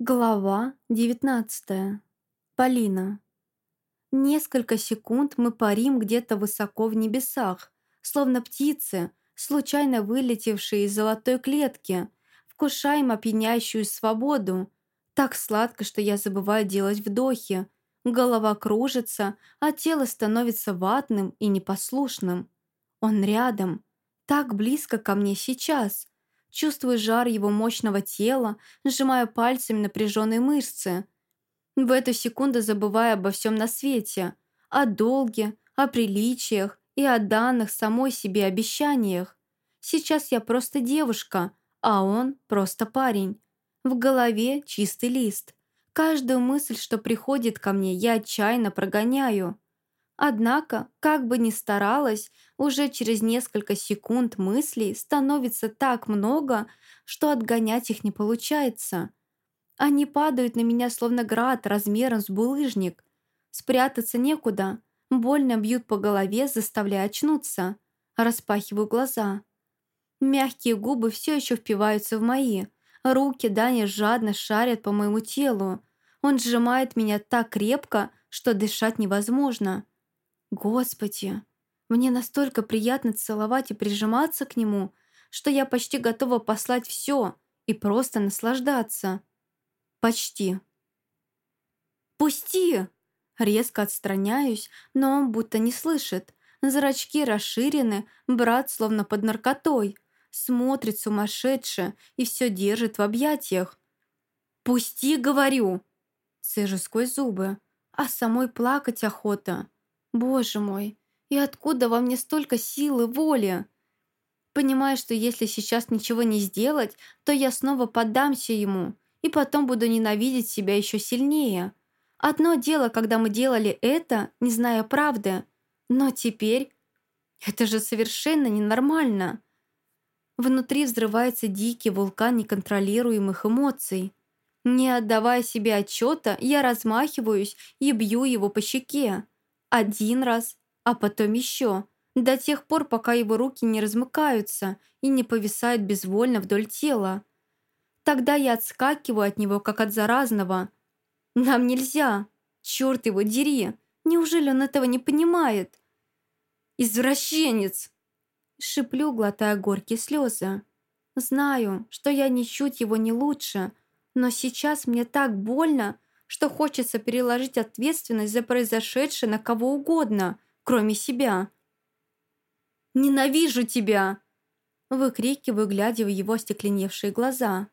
Глава 19. Полина. Несколько секунд мы парим где-то высоко в небесах, словно птицы, случайно вылетевшие из золотой клетки, вкушаем опьяняющую свободу. Так сладко, что я забываю делать вдохи. Голова кружится, а тело становится ватным и непослушным. Он рядом, так близко ко мне сейчас — Чувствую жар его мощного тела, сжимаю пальцами напряженные мышцы. В эту секунду забываю обо всем на свете. О долге, о приличиях и о данных самой себе обещаниях. Сейчас я просто девушка, а он просто парень. В голове чистый лист. Каждую мысль, что приходит ко мне, я отчаянно прогоняю. Однако, как бы ни старалась, уже через несколько секунд мыслей становится так много, что отгонять их не получается. Они падают на меня словно град размером с булыжник. Спрятаться некуда, больно бьют по голове, заставляя очнуться. Распахиваю глаза. Мягкие губы все еще впиваются в мои. Руки Дани жадно шарят по моему телу. Он сжимает меня так крепко, что дышать невозможно. Господи, мне настолько приятно целовать и прижиматься к нему, что я почти готова послать все и просто наслаждаться. Почти. «Пусти!» Резко отстраняюсь, но он будто не слышит. Зрачки расширены, брат словно под наркотой. Смотрит сумасшедше и все держит в объятиях. «Пусти, говорю!» Цежу сквозь зубы, а самой плакать охота. Боже мой, и откуда во мне столько силы, воли? Понимаю, что если сейчас ничего не сделать, то я снова поддамся ему, и потом буду ненавидеть себя еще сильнее. Одно дело, когда мы делали это, не зная правды, но теперь... Это же совершенно ненормально. Внутри взрывается дикий вулкан неконтролируемых эмоций. Не отдавая себе отчета, я размахиваюсь и бью его по щеке. Один раз, а потом еще, до тех пор, пока его руки не размыкаются и не повисают безвольно вдоль тела. Тогда я отскакиваю от него, как от заразного. Нам нельзя. Черт его дери. Неужели он этого не понимает? «Извращенец!» Шиплю, глотая горькие слезы. Знаю, что я ничуть его не лучше, но сейчас мне так больно, что хочется переложить ответственность за произошедшее на кого угодно, кроме себя. «Ненавижу тебя!» Выкрикиваю, глядя в его остекленевшие глаза.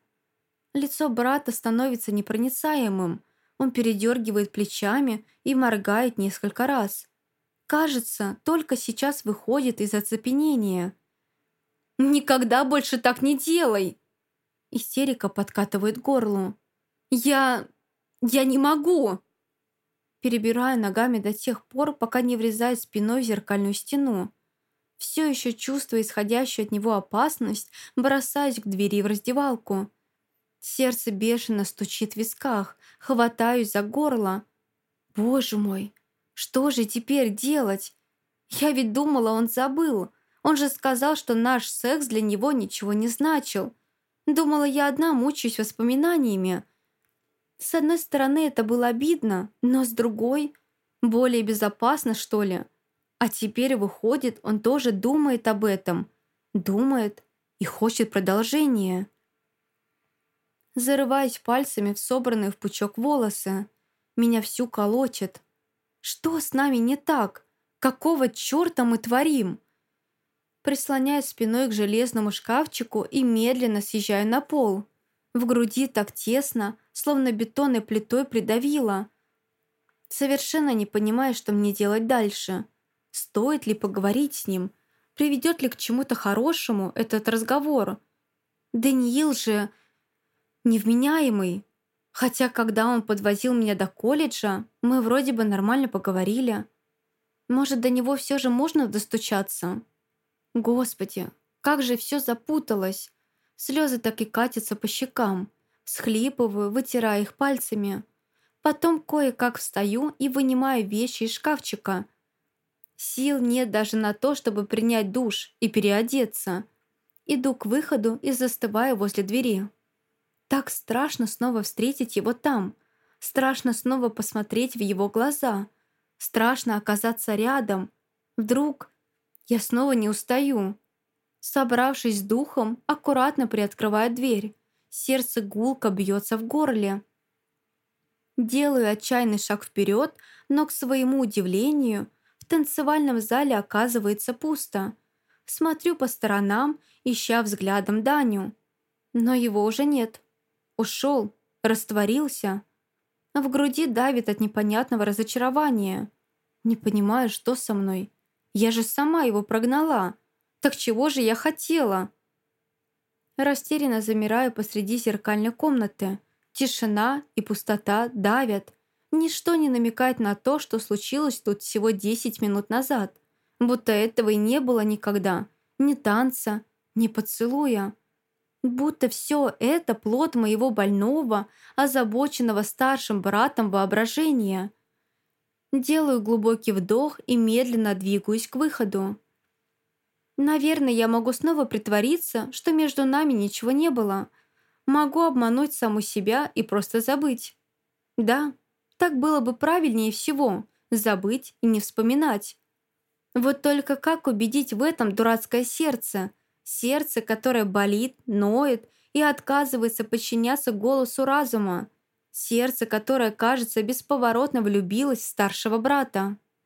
Лицо брата становится непроницаемым. Он передергивает плечами и моргает несколько раз. Кажется, только сейчас выходит из оцепенения. «Никогда больше так не делай!» Истерика подкатывает горлу. «Я... «Я не могу!» Перебирая ногами до тех пор, пока не врезает спиной в зеркальную стену. Все еще чувствуя исходящую от него опасность, бросаюсь к двери в раздевалку. Сердце бешено стучит в висках, хватаюсь за горло. «Боже мой, что же теперь делать? Я ведь думала, он забыл. Он же сказал, что наш секс для него ничего не значил. Думала, я одна мучаюсь воспоминаниями». С одной стороны, это было обидно, но с другой – более безопасно, что ли. А теперь, выходит, он тоже думает об этом. Думает и хочет продолжения. Зарываясь пальцами в собранные в пучок волосы. Меня всю колочет. Что с нами не так? Какого черта мы творим? Прислоняясь спиной к железному шкафчику и медленно съезжаю на пол – в груди так тесно, словно бетонной плитой придавило. Совершенно не понимая, что мне делать дальше. Стоит ли поговорить с ним? Приведет ли к чему-то хорошему этот разговор? Даниил же невменяемый. Хотя, когда он подвозил меня до колледжа, мы вроде бы нормально поговорили. Может, до него все же можно достучаться? Господи, как же все запуталось. Слезы так и катятся по щекам. Схлипываю, вытирая их пальцами. Потом кое-как встаю и вынимаю вещи из шкафчика. Сил нет даже на то, чтобы принять душ и переодеться. Иду к выходу и застываю возле двери. Так страшно снова встретить его там. Страшно снова посмотреть в его глаза. Страшно оказаться рядом. Вдруг я снова не устаю. Собравшись с духом, аккуратно приоткрываю дверь. Сердце гулко бьется в горле. Делаю отчаянный шаг вперед, но, к своему удивлению, в танцевальном зале оказывается пусто. Смотрю по сторонам, ища взглядом Даню. Но его уже нет. Ушел, растворился. В груди давит от непонятного разочарования. Не понимаю, что со мной. Я же сама его прогнала. Так чего же я хотела? Растерянно замираю посреди зеркальной комнаты. Тишина и пустота давят. Ничто не намекает на то, что случилось тут всего 10 минут назад. Будто этого и не было никогда. Ни танца, ни поцелуя. Будто все это плод моего больного, озабоченного старшим братом воображения. Делаю глубокий вдох и медленно двигаюсь к выходу. Наверное, я могу снова притвориться, что между нами ничего не было – Могу обмануть саму себя и просто забыть. Да, так было бы правильнее всего – забыть и не вспоминать. Вот только как убедить в этом дурацкое сердце? Сердце, которое болит, ноет и отказывается подчиняться голосу разума. Сердце, которое, кажется, бесповоротно влюбилось в старшего брата.